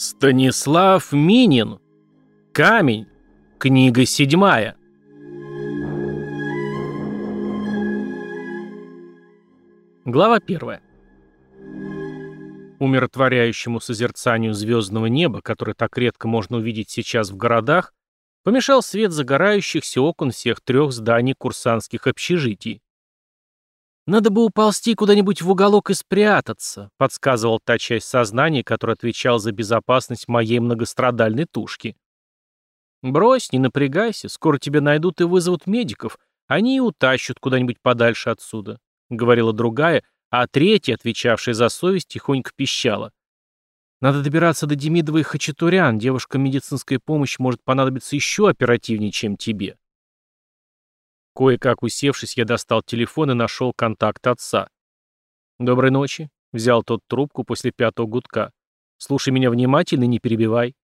Станислав Минин. Камень. Книга седьмая. Глава первая. Умиротворяющему созерцанию звездного неба, которое так редко можно увидеть сейчас в городах, помешал свет загорающихся окон всех трех зданий курсантских общежитий. «Надо бы уползти куда-нибудь в уголок и спрятаться», — подсказывал та часть сознания, которая отвечал за безопасность моей многострадальной тушки. «Брось, не напрягайся, скоро тебя найдут и вызовут медиков, они и утащат куда-нибудь подальше отсюда», — говорила другая, а третья, отвечавшая за совесть, тихонько пищала. «Надо добираться до Демидова и Хачатурян, девушкам медицинская помощь может понадобиться еще оперативнее, чем тебе». Кое-как усевшись, я достал телефон и нашел контакт отца. «Доброй ночи», — взял тот трубку после пятого гудка. «Слушай меня внимательно не перебивай».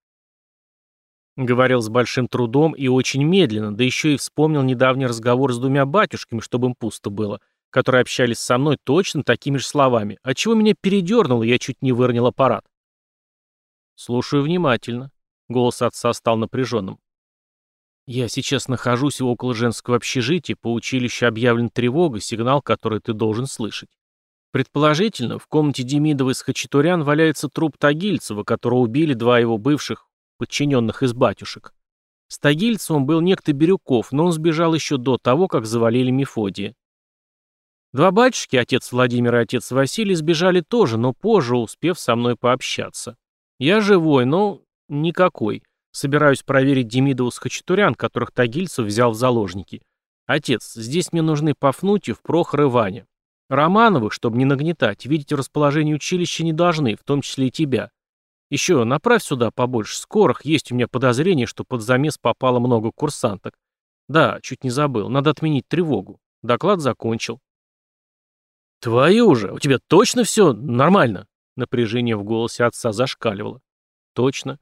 Говорил с большим трудом и очень медленно, да еще и вспомнил недавний разговор с двумя батюшками, чтобы им пусто было, которые общались со мной точно такими же словами, отчего меня передернуло, я чуть не выронил аппарат. «Слушаю внимательно», — голос отца стал напряженным. «Я сейчас нахожусь около женского общежития, по училищу объявлен тревога, сигнал, который ты должен слышать. Предположительно, в комнате Демидова из Хачатурян валяется труп Тагильцева, которого убили два его бывших подчиненных из батюшек. С Тагильцевым был некто Бирюков, но он сбежал еще до того, как завалили Мефодия. Два батюшки, отец Владимир и отец Василий, сбежали тоже, но позже, успев со мной пообщаться. Я живой, но никакой. Собираюсь проверить Демидову с Хачатурян, которых Тагильцев взял в заложники. Отец, здесь мне нужны Пафнутьев, Прохор и Ваня. Романовых, чтобы не нагнетать, видеть расположение училища не должны, в том числе и тебя. Еще направь сюда побольше скорых, есть у меня подозрение, что под замес попало много курсанток. Да, чуть не забыл, надо отменить тревогу. Доклад закончил. Твою же, у тебя точно все нормально? Напряжение в голосе отца зашкаливало. Точно.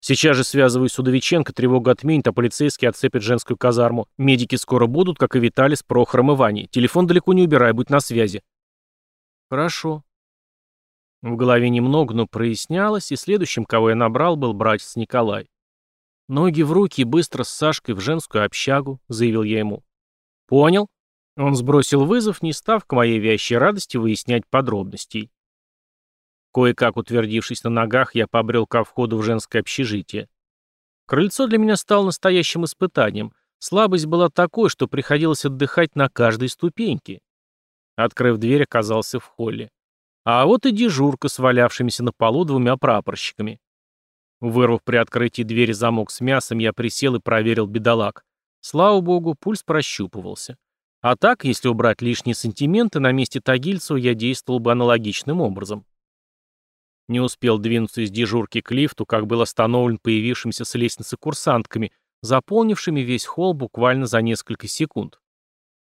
Сейчас же связываюсь с Удовиченко, тревога отменит, а полицейские отцепят женскую казарму. Медики скоро будут, как и Виталий с Прохором и Ваней. Телефон далеко не убирай, будь на связи. Хорошо. В голове немного, но прояснялось, и следующим, кого я набрал, был братец Николай. «Ноги в руки и быстро с Сашкой в женскую общагу», — заявил я ему. «Понял?» Он сбросил вызов, не став к моей вящей радости выяснять подробностей. Кое-как утвердившись на ногах, я побрел ко входу в женское общежитие. Крыльцо для меня стало настоящим испытанием. Слабость была такой, что приходилось отдыхать на каждой ступеньке. Открыв дверь, оказался в холле. А вот и дежурка с валявшимися на полу двумя прапорщиками. Вырвав при открытии двери замок с мясом, я присел и проверил бедолаг. Слава богу, пульс прощупывался. А так, если убрать лишние сантименты, на месте Тагильцева я действовал бы аналогичным образом. Не успел двинуться из дежурки к лифту, как был остановлен появившимся с лестницы курсантками, заполнившими весь холл буквально за несколько секунд.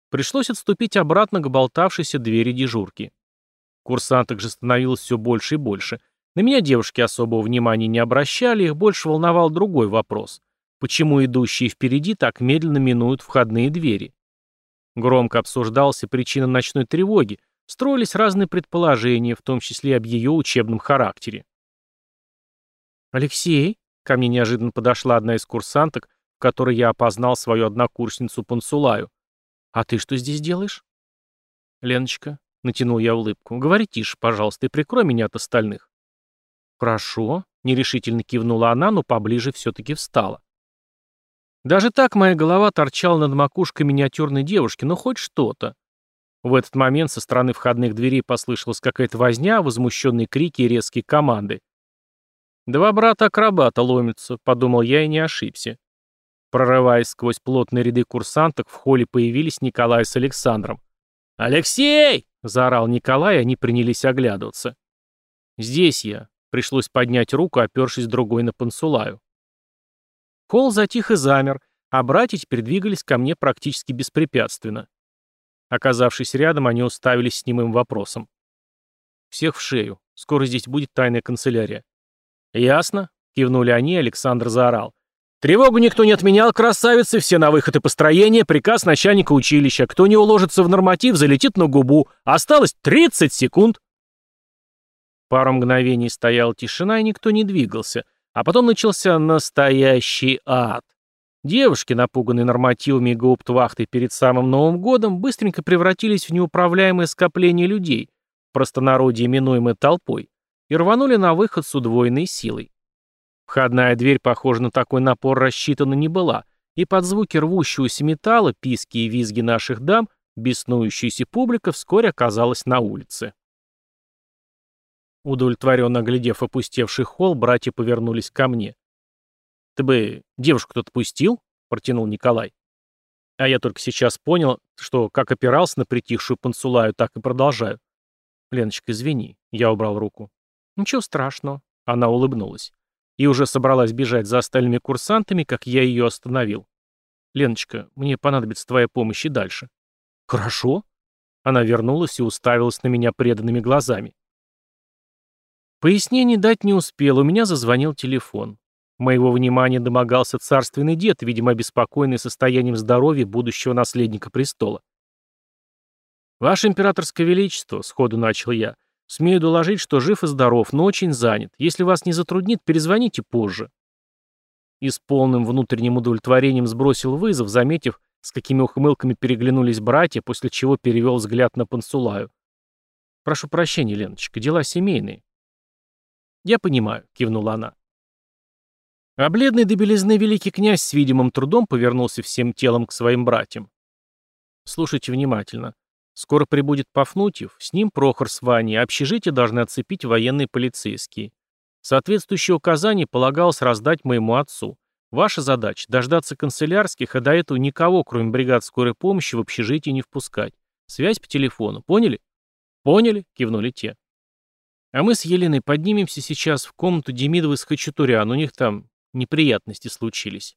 Пришлось отступить обратно к болтавшейся двери дежурки. Курсанток же становилось все больше и больше. На меня девушки особого внимания не обращали, их больше волновал другой вопрос. Почему идущие впереди так медленно минуют входные двери? Громко обсуждался причина ночной тревоги, Строились разные предположения, в том числе об ее учебном характере. «Алексей?» — ко мне неожиданно подошла одна из курсанток, в которой я опознал свою однокурсницу Пансулаю. «А ты что здесь делаешь?» «Леночка», — натянул я улыбку, — «говори тише, пожалуйста, и прикрой меня от остальных». «Хорошо», — нерешительно кивнула она, но поближе все-таки встала. Даже так моя голова торчала над макушкой миниатюрной девушки, но хоть что-то. В этот момент со стороны входных дверей послышалась какая-то возня, возмущенные крики и резкие команды. «Два брата-акробата ломятся», — подумал я и не ошибся. Прорываясь сквозь плотные ряды курсанток, в холле появились Николай с Александром. «Алексей!» — заорал Николай, и они принялись оглядываться. «Здесь я», — пришлось поднять руку, опершись другой на Пансулаю. Холл затих и замер, а братья теперь двигались ко мне практически беспрепятственно. Оказавшись рядом, они уставились с немым вопросом. «Всех в шею. Скоро здесь будет тайная канцелярия». «Ясно», — кивнули они, Александр заорал. «Тревогу никто не отменял, красавицы, все на выход и построение, приказ начальника училища. Кто не уложится в норматив, залетит на губу. Осталось 30 секунд». Пару мгновений стояла тишина, и никто не двигался. А потом начался настоящий ад. Девушки, напуганные нормативами и гауптвахтой перед самым Новым годом, быстренько превратились в неуправляемое скопление людей, простонародье именуемое толпой, и рванули на выход с удвоенной силой. Входная дверь, похоже, на такой напор рассчитана не была, и под звуки рвущегося металла, писки и визги наших дам, беснующаяся публика вскоре оказалась на улице. Удовлетворенно оглядев опустевший холл, братья повернулись ко мне. «Ты бы девушку тут пустил?» — протянул Николай. А я только сейчас понял, что как опирался на притихшую пансулаю, так и продолжаю. «Леночка, извини», — я убрал руку. «Ничего страшного», — она улыбнулась. И уже собралась бежать за остальными курсантами, как я ее остановил. «Леночка, мне понадобится твоя помощь и дальше». «Хорошо». Она вернулась и уставилась на меня преданными глазами. Пояснений дать не успел, у меня зазвонил телефон. Моего внимания домогался царственный дед, видимо, обеспокоенный состоянием здоровья будущего наследника престола. «Ваше императорское величество», — сходу начал я, — «смею доложить, что жив и здоров, но очень занят. Если вас не затруднит, перезвоните позже». И с полным внутренним удовлетворением сбросил вызов, заметив, с какими ухмылками переглянулись братья, после чего перевел взгляд на Пансулаю. «Прошу прощения, Леночка, дела семейные». «Я понимаю», — кивнула она. А бледный до белизны великий князь с видимым трудом повернулся всем телом к своим братьям. Слушайте внимательно. Скоро прибудет Пафнутьев, с ним Прохор с Ваней, общежитие должны оцепить военные полицейские. Соответствующие указания полагалось раздать моему отцу. Ваша задача – дождаться канцелярских, а до этого никого, кроме бригад скорой помощи, в общежитие не впускать. Связь по телефону. Поняли? Поняли, кивнули те. А мы с Еленой поднимемся сейчас в комнату Демидовой с Хачатурян, у них там Неприятности случились.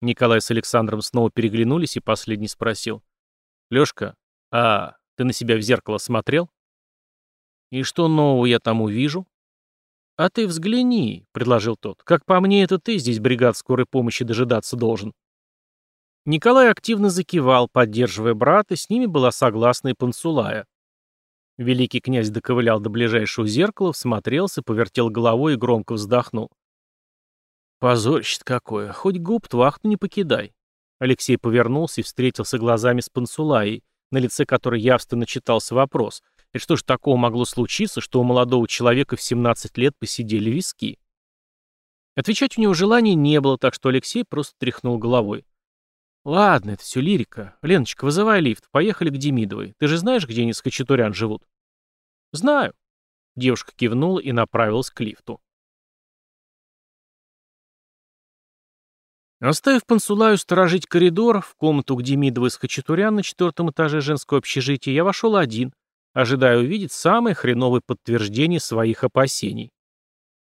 Николай с Александром снова переглянулись, и последний спросил. «Лёшка, а ты на себя в зеркало смотрел?» «И что нового я там увижу?» «А ты взгляни», — предложил тот. «Как по мне, это ты здесь бригад скорой помощи дожидаться должен». Николай активно закивал, поддерживая брата, с ними была согласна и Пансулая. Великий князь доковылял до ближайшего зеркала, всмотрелся, повертел головой и громко вздохнул. Позорище какое, хоть губ вахту не покидай. Алексей повернулся и встретился глазами с Пансулаей, на лице которой явственно читался вопрос. И что ж такого могло случиться, что у молодого человека в 17 лет посидели виски? Отвечать у него желания не было, так что Алексей просто тряхнул головой. «Ладно, это все лирика. Леночка, вызывай лифт. Поехали к Демидовой. Ты же знаешь, где они с Хачатурян живут?» «Знаю». Девушка кивнула и направилась к лифту. Оставив Пансулаю сторожить коридор, в комнату, где Мидова с Хачатурян на четвертом этаже женского общежития, я вошел один, ожидая увидеть самое хреновое подтверждение своих опасений.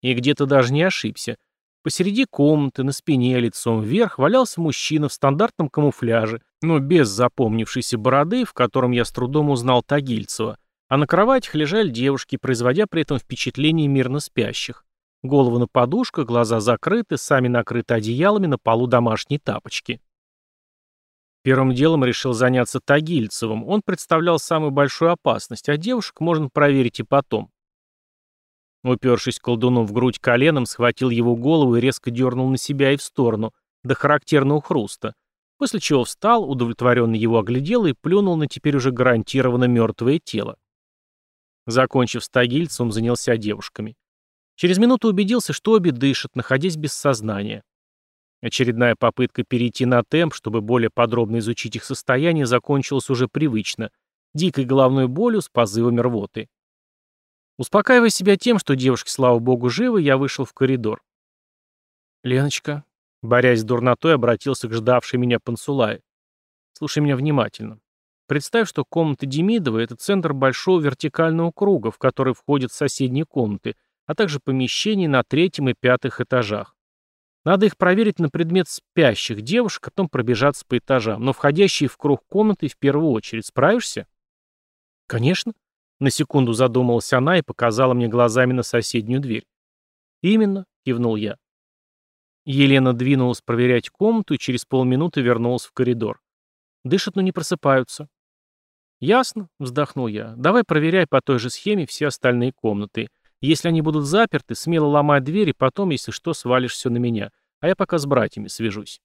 И где-то даже не ошибся. Посреди комнаты, на спине, лицом вверх, валялся мужчина в стандартном камуфляже, но без запомнившейся бороды, в котором я с трудом узнал Тагильцева, а на кроватях лежали девушки, производя при этом впечатление мирно спящих. Голову на подушках, глаза закрыты, сами накрыты одеялами, на полу домашние тапочки. Первым делом решил заняться Тагильцевым. Он представлял самую большую опасность, а девушек можно проверить и потом. Упершись колдуном в грудь коленом, схватил его голову и резко дернул на себя и в сторону, до характерного хруста, после чего встал, удовлетворенно его оглядел и плюнул на теперь уже гарантированно мертвое тело. Закончив с Тагильцевым, занялся девушками. Через минуту убедился, что обе дышат, находясь без сознания. Очередная попытка перейти на темп, чтобы более подробно изучить их состояние, закончилась уже привычно, дикой головной болью с позывами рвоты. Успокаивая себя тем, что девушки, слава богу, живы, я вышел в коридор. «Леночка», борясь с дурнотой, обратился к ждавшей меня Пансулае. «Слушай меня внимательно. Представь, что комната Демидова — это центр большого вертикального круга, в который входят соседние комнаты — а также помещений на третьем и пятых этажах. Надо их проверить на предмет спящих девушек, а потом пробежаться по этажам, но входящие в круг комнаты в первую очередь. Справишься? Конечно. На секунду задумалась она и показала мне глазами на соседнюю дверь. Именно, кивнул я. Елена двинулась проверять комнату и через полминуты вернулась в коридор. Дышат, но не просыпаются. Ясно, вздохнул я. Давай проверяй по той же схеме все остальные комнаты. Если они будут заперты, смело ломай двери, потом, если что, свалишь все на меня. А я пока с братьями свяжусь.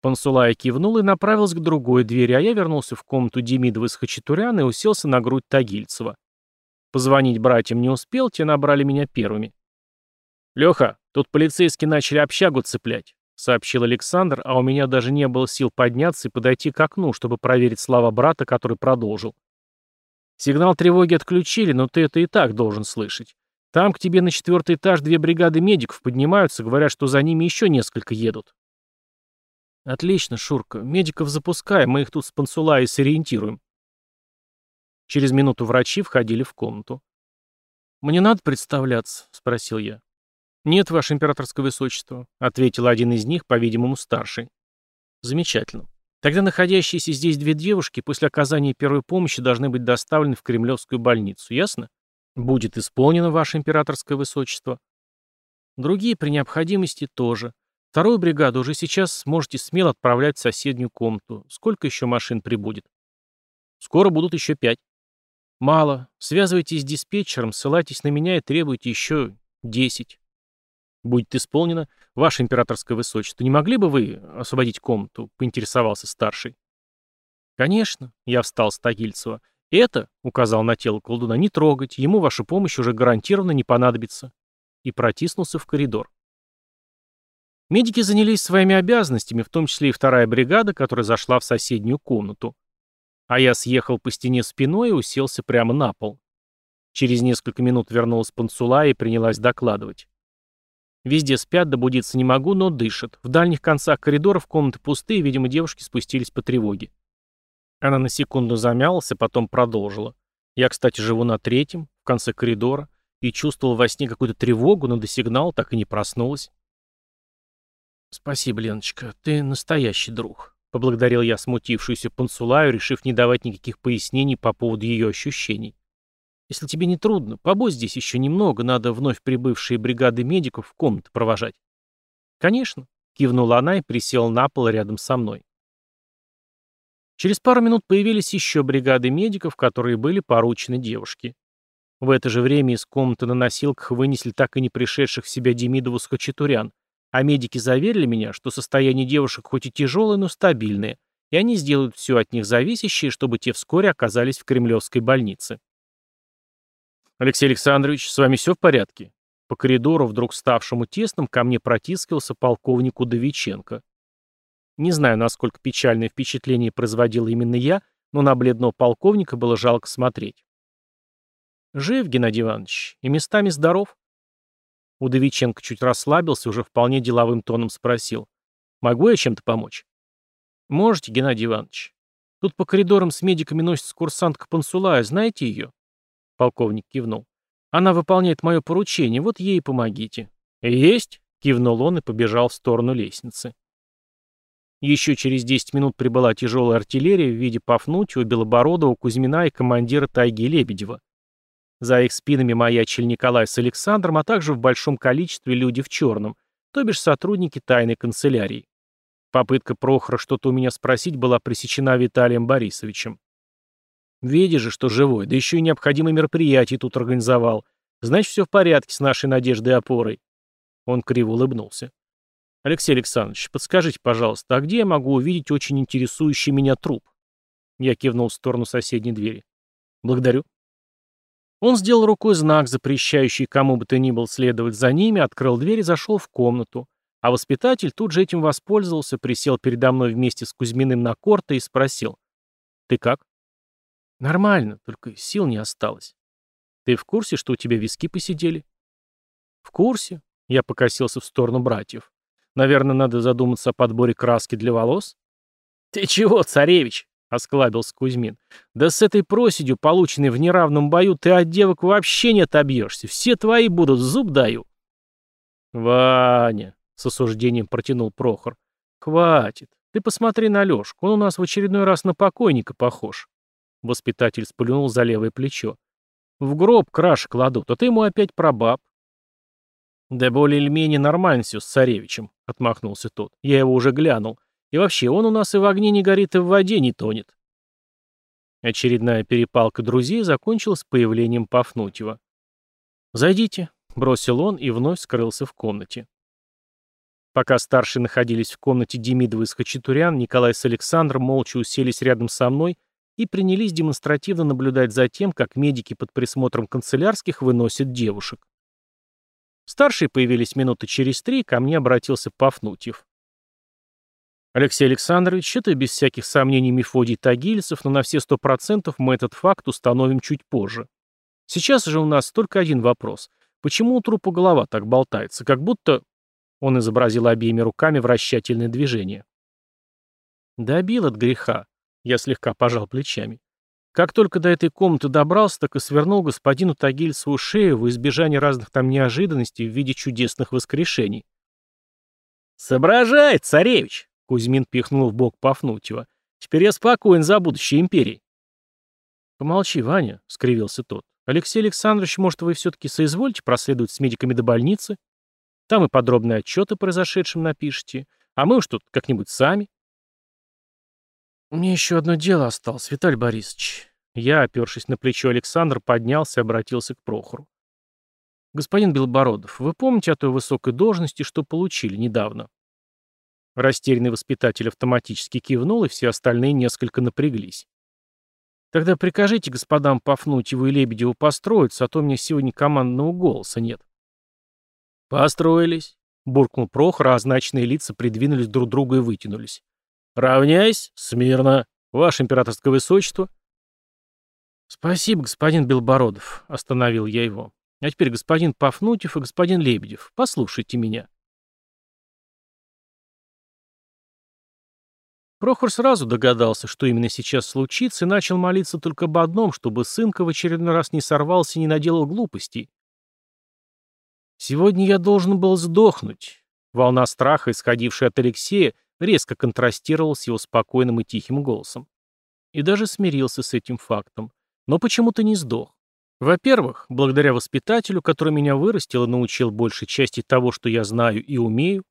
Пансулая кивнул и направился к другой двери, а я вернулся в комнату Демидова с Хачатуряна и уселся на грудь Тагильцева. Позвонить братьям не успел, те набрали меня первыми. «Леха, тут полицейские начали общагу цеплять», — сообщил Александр, а у меня даже не было сил подняться и подойти к окну, чтобы проверить слова брата, который продолжил. «Сигнал тревоги отключили, но ты это и так должен слышать. Там к тебе на четвертый этаж две бригады медиков поднимаются, говорят, что за ними еще несколько едут». «Отлично, Шурка. Медиков запускаем, мы их тут с пансула и сориентируем». Через минуту врачи входили в комнату. «Мне надо представляться?» — спросил я. «Нет, ваше императорское высочество», — ответил один из них, по-видимому, старший. «Замечательно. Тогда находящиеся здесь две девушки после оказания первой помощи должны быть доставлены в Кремлевскую больницу, ясно? Будет исполнено ваше императорское высочество. Другие при необходимости тоже. Вторую бригаду уже сейчас сможете смело отправлять в соседнюю комнату. Сколько еще машин прибудет? Скоро будут еще пять. Мало. Связывайтесь с диспетчером, ссылайтесь на меня и требуйте еще десять. Будет исполнено. Ваше императорское высочество, не могли бы вы освободить комнату? Поинтересовался старший. Конечно. Я встал с Тагильцева. Это, указал на тело колдуна, не трогать, ему ваша помощь уже гарантированно не понадобится. И протиснулся в коридор. Медики занялись своими обязанностями, в том числе и вторая бригада, которая зашла в соседнюю комнату. А я съехал по стене спиной и уселся прямо на пол. Через несколько минут вернулась Панцула и принялась докладывать. Везде спят, добудиться не могу, но дышат. В дальних концах коридоров комнаты пустые, видимо, девушки спустились по тревоге. Она на секунду замялась, а потом продолжила. Я, кстати, живу на третьем, в конце коридора, и чувствовал во сне какую-то тревогу, но до сигнала так и не проснулась. «Спасибо, Леночка, ты настоящий друг», Поблагодарил я смутившуюся Пансулаю, решив не давать никаких пояснений по поводу ее ощущений. «Если тебе не трудно, побудь здесь еще немного, надо вновь прибывшие бригады медиков в комнаты провожать». «Конечно», — кивнула она и присела на пол рядом со мной. Через пару минут появились еще бригады медиков, которые были поручены девушке. В это же время из комнаты на носилках вынесли так и не пришедших в себя Демидову с Хачатурян, а медики заверили меня, что состояние девушек хоть и тяжелое, но стабильное, и они сделают все от них зависящее, чтобы те вскоре оказались в Кремлевской больнице. «Алексей Александрович, с вами все в порядке?» По коридору, вдруг ставшему тесным, ко мне протискивался полковник Удовиченко. Не знаю, насколько печальное впечатление производил именно я, но на бледного полковника было жалко смотреть. «Жив, Геннадий Иванович, и местами здоров», Удовиченко чуть расслабился, уже вполне деловым тоном спросил. «Могу я чем-то помочь?» «Можете, Геннадий Иванович. Тут по коридорам с медиками носится курсантка Пансулая, знаете ее?» Полковник кивнул. «Она выполняет мое поручение, вот ей помогите». «Есть!» — кивнул он и побежал в сторону лестницы. Еще через 10 минут прибыла тяжелая артиллерия в виде Пафнутьева, Белобородова, Кузьмина и командира Тайги Лебедева. За их спинами маячили Николай с Александром, а также в большом количестве люди в черном, то бишь сотрудники тайной канцелярии. Попытка Прохора что-то у меня спросить была пресечена Виталием Борисовичем. Видишь же, что живой, да еще и необходимое мероприятие тут организовал. Значит, все в порядке с нашей надеждой и опорой. Он криво улыбнулся. Алексей Александрович, подскажите, пожалуйста, а где я могу увидеть очень интересующий меня труп? Я кивнул в сторону соседней двери. Благодарю. Он сделал рукой знак, запрещающий кому бы то ни было следовать за ними, открыл дверь и зашел в комнату. А воспитатель тут же этим воспользовался, присел передо мной вместе с Кузьминым на корте и спросил. «Ты как?» «Нормально, только сил не осталось. Ты в курсе, что у тебя виски посидели?» «В курсе?» Я покосился в сторону братьев. «Наверное, надо задуматься о подборе краски для волос?» «Ты чего, царевич?» — осклабился Кузьмин. «Да с этой проседью, полученной в неравном бою, ты от девок вообще не отобьешься. Все твои будут, зуб даю». «Ваня», — с осуждением протянул Прохор, — «хватит. Ты посмотри на Лёшку, он у нас в очередной раз на покойника похож». Воспитатель сплюнул за левое плечо. «В гроб краш кладут, а ты ему опять про баб». «Да более или менее нормально все с царевичем», — отмахнулся тот. «Я его уже глянул. И вообще, он у нас и в огне не горит, и в воде не тонет. Очередная перепалка друзей закончилась появлением Пафнутьева. «Зайдите», — бросил он и вновь скрылся в комнате. Пока старшие находились в комнате Демидова с Хачатурян, Николай с Александром молча уселись рядом со мной и принялись демонстративно наблюдать за тем, как медики под присмотром канцелярских выносят девушек. Старшие появились минуты через три, ко мне обратился Пафнутьев. Алексей Александрович, это без всяких сомнений Мефодий Тагильцев, но на все сто процентов мы этот факт установим чуть позже. Сейчас же у нас только один вопрос. Почему у трупа голова так болтается, как будто... Он изобразил обеими руками вращательное движение. Добил от греха. Я слегка пожал плечами. Как только до этой комнаты добрался, так и свернул господину Тагильцеву шею в избежание разных там неожиданностей в виде чудесных воскрешений. «Соображай, царевич!» — Кузьмин пихнул в бок Пафнутьева. «Теперь я спокоен за будущее империи». «Помолчи, Ваня», — скривился тот. «Алексей Александрович, может, вы все-таки соизволите проследовать с медиками до больницы? Там и подробные отчеты о произошедшем напишите, а мы уж тут как-нибудь сами». «Мне еще одно дело осталось, Виталий Борисович». Я, опершись на плечо Александра, поднялся и обратился к Прохору. «Господин Белобородов, вы помните о той высокой должности, что получили недавно?» Растерянный воспитатель автоматически кивнул, и все остальные несколько напряглись. «Тогда прикажите господам Пафнутьеву и Лебедеву построиться, а то у меня сегодня командного голоса нет». «Построились», — буркнул Прохор, а означенные лица придвинулись друг к другу и вытянулись. «Равняйсь, смирно. Ваше императорское высочество». «Спасибо, господин Белбородов», — остановил я его. «А теперь господин Пафнутьев и господин Лебедев, послушайте меня». Прохор сразу догадался, что именно сейчас случится, и начал молиться только об одном, чтобы сынка в очередной раз не сорвался и не наделал глупостей. «Сегодня я должен был сдохнуть». Волна страха, исходившая от Алексея, резко контрастировал с его спокойным и тихим голосом. И даже смирился с этим фактом. Но почему-то не сдох. Во-первых, благодаря воспитателю, который меня вырастил и научил большей части того, что я знаю и умею.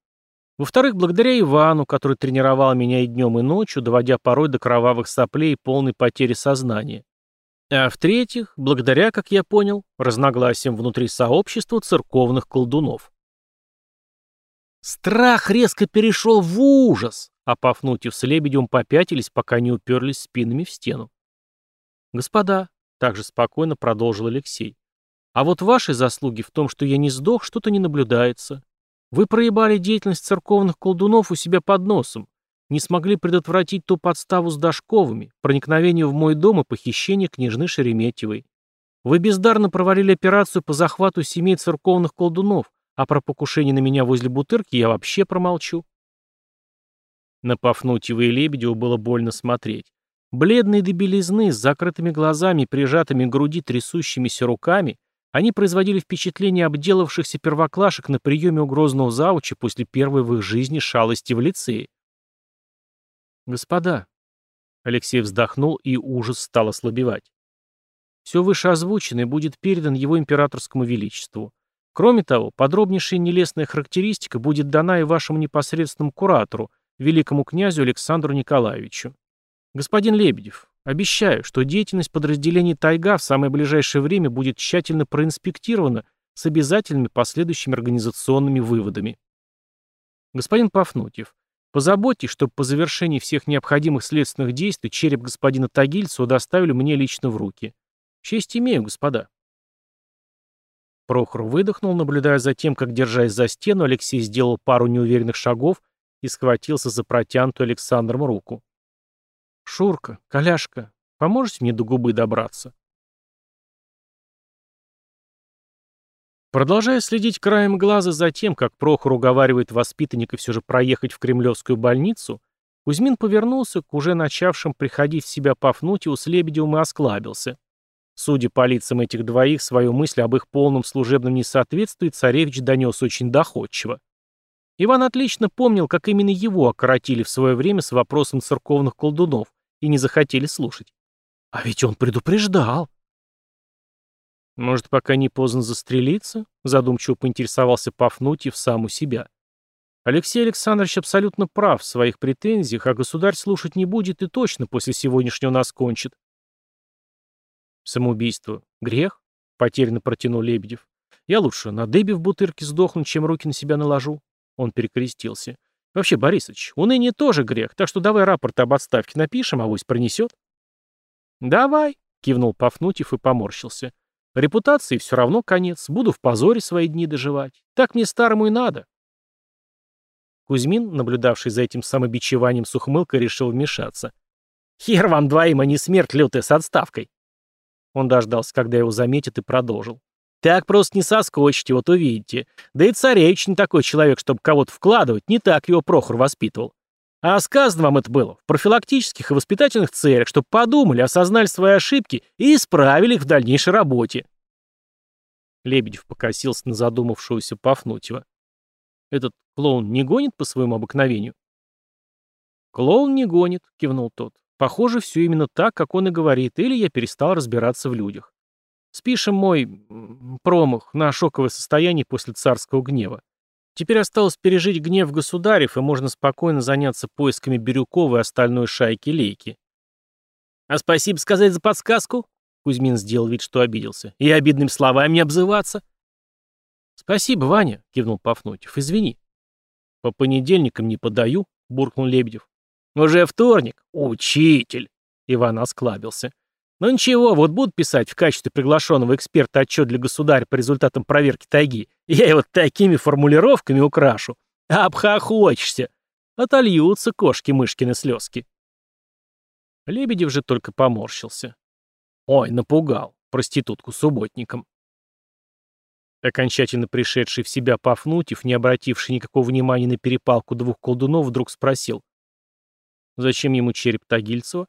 Во-вторых, благодаря Ивану, который тренировал меня и днем, и ночью, доводя порой до кровавых соплей и полной потери сознания. А в-третьих, благодаря, как я понял, разногласиям внутри сообщества церковных колдунов. Страх резко перешел в ужас, а Пафнутьев с Лебедевым попятились, пока не уперлись спинами в стену. «Господа», — также спокойно продолжил Алексей, «а вот ваши заслуги в том, что я не сдох, что-то не наблюдается. Вы проебали деятельность церковных колдунов у себя под носом, не смогли предотвратить ту подставу с Дашковыми, проникновение в мой дом и похищение княжны Шереметьевой. Вы бездарно провалили операцию по захвату семей церковных колдунов, а про покушение на меня возле бутырки я вообще промолчу. На Пафнутьева и Лебедева было больно смотреть. Бледные до белизны, с закрытыми глазами, прижатыми к груди трясущимися руками, они производили впечатление обделавшихся первоклашек на приеме у грозного зауча после первой в их жизни шалости в лицее. «Господа», — Алексей вздохнул, и ужас стал ослабевать. «Все вышеозвученное будет передан его императорскому величеству. Кроме того, подробнейшая нелестная характеристика будет дана и вашему непосредственному куратору, великому князю Александру Николаевичу. Господин Лебедев, обещаю, что деятельность подразделений «Тайга» в самое ближайшее время будет тщательно проинспектирована с обязательными последующими организационными выводами. Господин Пафнутьев, позаботьтесь, чтобы по завершении всех необходимых следственных действий череп господина Тагильцева доставили мне лично в руки. Честь имею, господа. Прохор выдохнул, наблюдая за тем, как, держась за стену, Алексей сделал пару неуверенных шагов и схватился за протянутую Александром руку. «Шурка, коляшка, поможете мне до губы добраться?» Продолжая следить краем глаза за тем, как Прохор уговаривает воспитанника все же проехать в кремлевскую больницу, Кузьмин повернулся к уже начавшим приходить в себя Пафнутию с Лебедевым и осклабился. Судя по лицам этих двоих, свою мысль об их полном служебном несоответствии царевич донес очень доходчиво. Иван отлично помнил, как именно его окоротили в свое время с вопросом церковных колдунов и не захотели слушать. А ведь он предупреждал. Может, пока не поздно застрелиться? Задумчиво поинтересовался Пафнутьев сам у себя. Алексей Александрович абсолютно прав в своих претензиях, а государь слушать не будет и точно после сегодняшнего нас кончит. Самоубийство. Грех? Потерянно протянул Лебедев. Я лучше на дыбе в бутырке сдохну, чем руки на себя наложу. Он перекрестился. Вообще, Борисович, уныние тоже грех, так что давай рапорт об отставке напишем, а авось пронесет. Давай, кивнул Пафнутьев и поморщился. Репутации все равно конец, буду в позоре свои дни доживать. Так мне старому и надо. Кузьмин, наблюдавший за этим самобичеванием с ухмылкой, решил вмешаться. «Хер вам двоим, а не смерть лютая с отставкой!» Он дождался, когда его заметят, и продолжил. «Так просто не соскочите, вот увидите. Да и царевич не такой человек, чтобы кого-то вкладывать, не так его Прохор воспитывал. А сказано вам это было в профилактических и воспитательных целях, чтобы подумали, осознали свои ошибки и исправили их в дальнейшей работе». Лебедев покосился на задумавшегося Пафнутьева. «Этот клоун не гонит по своему обыкновению?» «Клоун не гонит», — кивнул тот. Похоже, все именно так, как он и говорит, или я перестал разбираться в людях. Спишем мой промах на шоковое состояние после царского гнева. Теперь осталось пережить гнев государев, и можно спокойно заняться поисками Бирюкова и остальной шайки-лейки. «А спасибо сказать за подсказку?» Кузьмин сделал вид, что обиделся. «И обидными словами не обзываться?» «Спасибо, Ваня», — кивнул Пафнутьев. «Извини». «По понедельникам не подаю», — буркнул Лебедев. «Уже вторник? Учитель!» Иван осклабился. «Ну ничего, вот буду писать в качестве приглашенного эксперта отчет для государя по результатам проверки тайги. Я его такими формулировками украшу. Обхохочешься. Отольются кошки-мышкины слезки». Лебедев же только поморщился. Ой, напугал. Проститутку субботником. Окончательно пришедший в себя Пафнутьев, не обративший никакого внимания на перепалку двух колдунов, вдруг спросил. Зачем ему череп Тагильцева?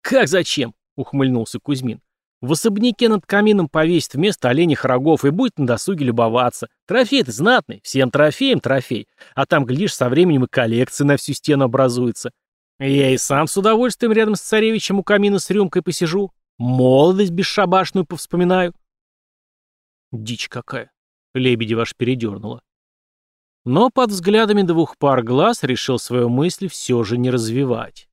Как зачем? Ухмыльнулся Кузьмин. В особняке над камином повесит вместо оленях рогов и будет на досуге любоваться. Трофей-то знатный, всем трофеем трофей. А там, глядишь, со временем и коллекция на всю стену образуется. Я и сам с удовольствием рядом с царевичем у камина с рюмкой посижу. Молодость бесшабашную повспоминаю. Дичь какая. Лебедева аж передернула. Но под взглядами двух пар глаз решил свою мысль все же не развивать.